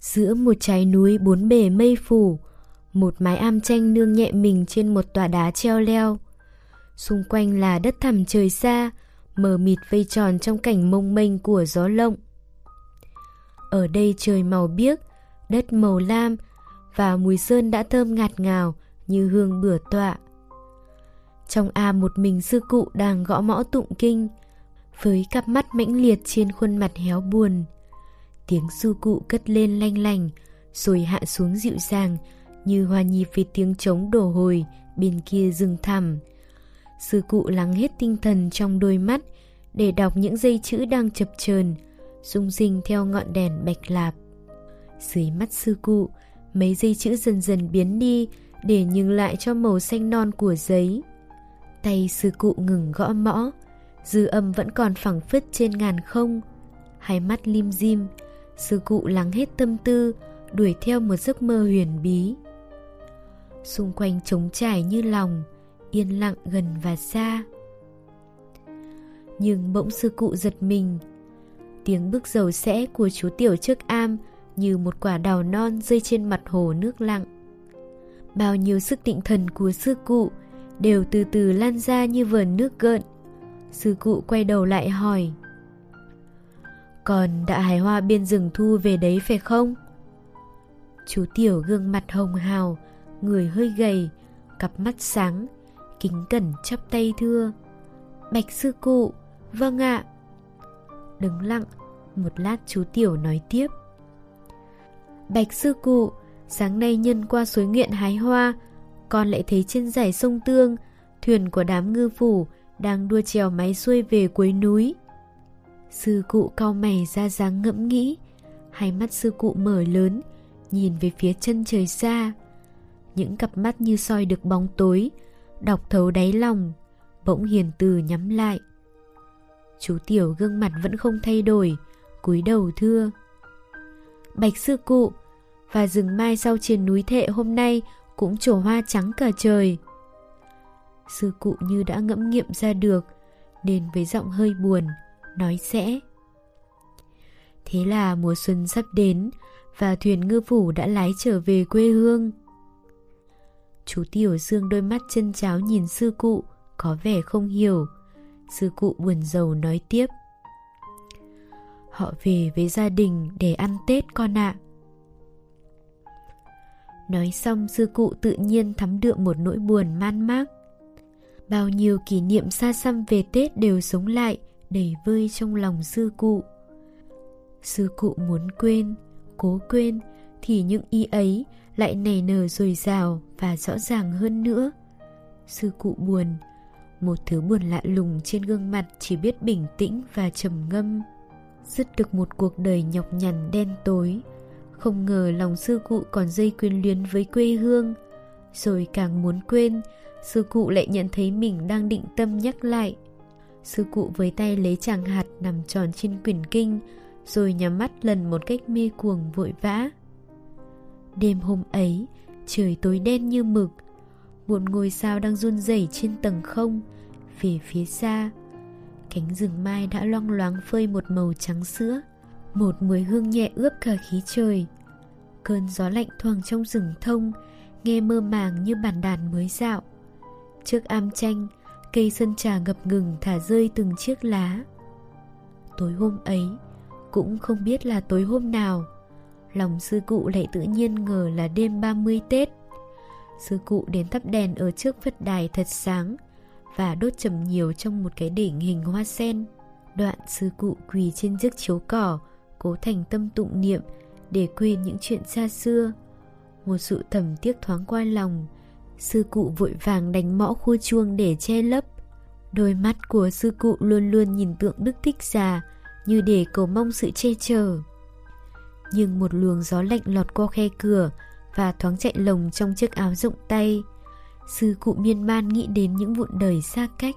Giữa một trái núi bốn bề mây phủ, một mái am tranh nương nhẹ mình trên một tòa đá treo leo. Xung quanh là đất thẳm trời xa, mờ mịt vây tròn trong cảnh mông mênh của gió lộng. Ở đây trời màu biếc, đất màu lam và mùi sơn đã thơm ngạt ngào như hương bửa tọa. Trong am một mình sư cụ đang gõ mõ tụng kinh, với cặp mắt mãnh liệt trên khuôn mặt héo buồn. Tiếng sư cụ cất lên lanh lành, rồi hạ xuống dịu dàng như hòa nhịp với tiếng trống đổ hồi bên kia rừng thẳm. Sư cụ lắng hết tinh thần trong đôi mắt để đọc những dây chữ đang chập chờn, rung rinh theo ngọn đèn bạch lạp. Dưới mắt sư cụ, mấy dây chữ dần dần biến đi để nhường lại cho màu xanh non của giấy. Tay sư cụ ngừng gõ mõ, dư âm vẫn còn phẳng phất trên ngàn không. Hai mắt lim dim, sư cụ lắng hết tâm tư, đuổi theo một giấc mơ huyền bí. Xung quanh trống trải như lòng, yên lặng gần và xa. Nhưng bỗng sư cụ giật mình, tiếng bước dầu sẽ của chú tiểu trước am như một quả đào non rơi trên mặt hồ nước lặng. Bao nhiêu sức định thần của sư cụ đều từ từ lan ra như vườn nước gợn. Sư cụ quay đầu lại hỏi còn đã hái hoa bên rừng thu về đấy phải không? Chú Tiểu gương mặt hồng hào, người hơi gầy, cặp mắt sáng, kính cẩn chắp tay thưa Bạch sư cụ, vâng ạ Đứng lặng, một lát chú Tiểu nói tiếp Bạch sư cụ, sáng nay nhân qua suối nguyện hái hoa con lại thấy trên dải sông Tương, thuyền của đám ngư phủ đang đua chèo máy xuôi về cuối núi. Sư cụ cau mày ra dáng ngẫm nghĩ, hai mắt sư cụ mở lớn, nhìn về phía chân trời xa. Những cặp mắt như soi được bóng tối, đọc thấu đáy lòng, bỗng hiền từ nhắm lại. Chú Tiểu gương mặt vẫn không thay đổi, cúi đầu thưa. Bạch sư cụ, và rừng mai sau trên núi thệ hôm nay cũng trổ hoa trắng cả trời. Sư cụ như đã ngẫm nghiệm ra được, nên với giọng hơi buồn, nói sẽ. Thế là mùa xuân sắp đến và thuyền ngư phủ đã lái trở về quê hương. Chú Tiểu Dương đôi mắt chân cháo nhìn sư cụ, có vẻ không hiểu. Sư cụ buồn rầu nói tiếp. Họ về với gia đình để ăn Tết con ạ. À. Nói xong sư cụ tự nhiên thắm đượm một nỗi buồn man mác. Bao nhiêu kỷ niệm xa xăm về Tết đều sống lại, đầy vơi trong lòng sư cụ. Sư cụ muốn quên, cố quên, thì những ý ấy lại nảy nở dồi dào và rõ ràng hơn nữa. Sư cụ buồn, một thứ buồn lạ lùng trên gương mặt chỉ biết bình tĩnh và trầm ngâm. Dứt được một cuộc đời nhọc nhằn đen tối, không ngờ lòng sư cụ còn dây quyến luyến với quê hương Rồi càng muốn quên Sư cụ lại nhận thấy mình đang định tâm nhắc lại Sư cụ với tay lấy chàng hạt nằm tròn trên quyển kinh, Rồi nhắm mắt lần một cách mê cuồng vội vã. Đêm hôm ấy, Trời tối đen như mực. Một ngôi sao đang run rẩy trên tầng không, Về phía xa. Cánh rừng mai đã loang loáng phơi một màu trắng sữa, một mùi hương nhẹ ướp cả khí trời. Cơn gió lạnh thoảng trong rừng thông, nghe mơ màng như bản đàn mới dạo. Trước am tranh cây sơn trà ngập ngừng thả rơi từng chiếc lá tối hôm ấy cũng không biết là tối hôm nào lòng sư cụ lại tự nhiên ngờ là đêm 30 Tết. Sư cụ đến thắp đèn ở trước Phật đài thật sáng và đốt trầm nhiều trong một cái đỉnh hình hoa sen. Đoạn sư cụ quỳ trên chiếc chiếu cỏ, cố thành tâm tụng niệm để quên những chuyện xa xưa. Một sự thầm tiếc thoáng qua lòng, sư cụ vội vàng đánh mõ khua chuông để che lấp. Đôi mắt của sư cụ luôn luôn nhìn tượng Đức Thích Già như để cầu mong sự che chở. Nhưng một luồng gió lạnh lọt qua khe cửa và thoáng chạy lồng trong chiếc áo rộng tay. Sư cụ miên man nghĩ đến những vụn đời xa cách.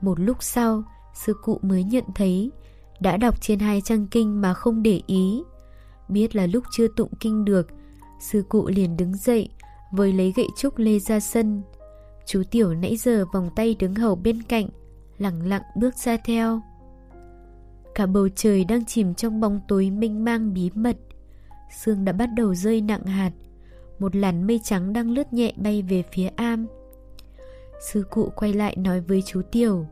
Một lúc sau, sư cụ mới nhận thấy đã đọc trên hai trang kinh mà không để ý. Biết là lúc chưa tụng kinh được, sư cụ liền đứng dậy, với lấy gậy trúc lê ra sân. Chú Tiểu nãy giờ vòng tay đứng hầu bên cạnh, lặng lặng bước ra theo. Cả bầu trời đang chìm trong bóng tối mênh mang bí mật. Sương đã bắt đầu rơi nặng hạt Một làn mây trắng đang lướt nhẹ bay về phía am Sư cụ quay lại nói với chú Tiểu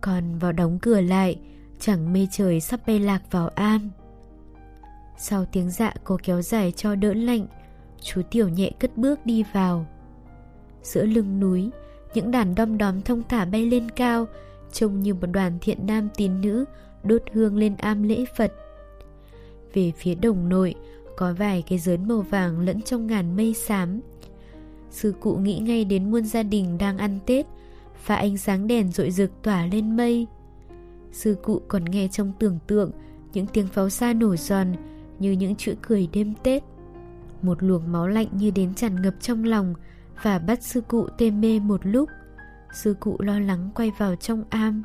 Còn vào đóng cửa lại Chẳng mây trời sắp bay lạc vào am Sau tiếng dạ cô kéo dài cho đỡ lạnh Chú Tiểu nhẹ cất bước đi vào. Giữa lưng núi, Những đàn đom đóm thông thả bay lên cao, Trông như một đoàn thiện nam tín nữ Đốt hương lên am lễ Phật. Về phía đồng nội, Có vài cái dớn màu vàng lẫn trong ngàn mây xám. Sư cụ nghĩ ngay đến muôn gia đình đang ăn Tết Và ánh sáng đèn rội rực tỏa lên mây. Sư cụ còn nghe trong tưởng tượng Những tiếng pháo xa nổ giòn Như những chữ cười đêm Tết. Một luồng máu lạnh như đến tràn ngập trong lòng Và bắt sư cụ tê mê một lúc. Sư cụ lo lắng quay vào trong am.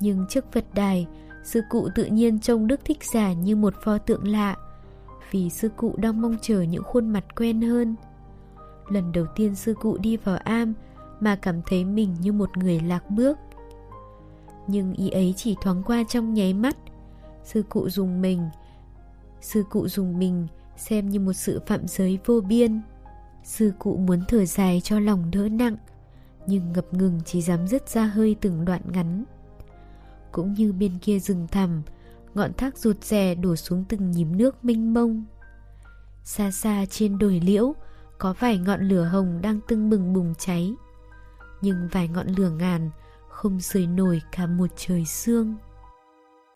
Nhưng trước vật đài, Sư cụ tự nhiên trông Đức Thích Giả như một pho tượng lạ, Vì sư cụ đang mong chờ những khuôn mặt quen hơn. Lần đầu tiên sư cụ đi vào am Mà cảm thấy mình như một người lạc bước. Nhưng ý ấy chỉ thoáng qua trong nháy mắt. Sư cụ dùng mình, Sư cụ dùng mình xem như một sự phạm giới vô biên. Sư cụ muốn thở dài cho lòng đỡ nặng, Nhưng ngập ngừng chỉ dám dứt ra hơi từng đoạn ngắn. Cũng như bên kia rừng thẳm, Ngọn thác rụt rè đổ xuống từng nhím nước mênh mông. Xa xa trên đồi liễu, có vài ngọn lửa hồng đang tưng bừng bùng cháy. Nhưng vài ngọn lửa ngàn không sưởi nổi cả một trời sương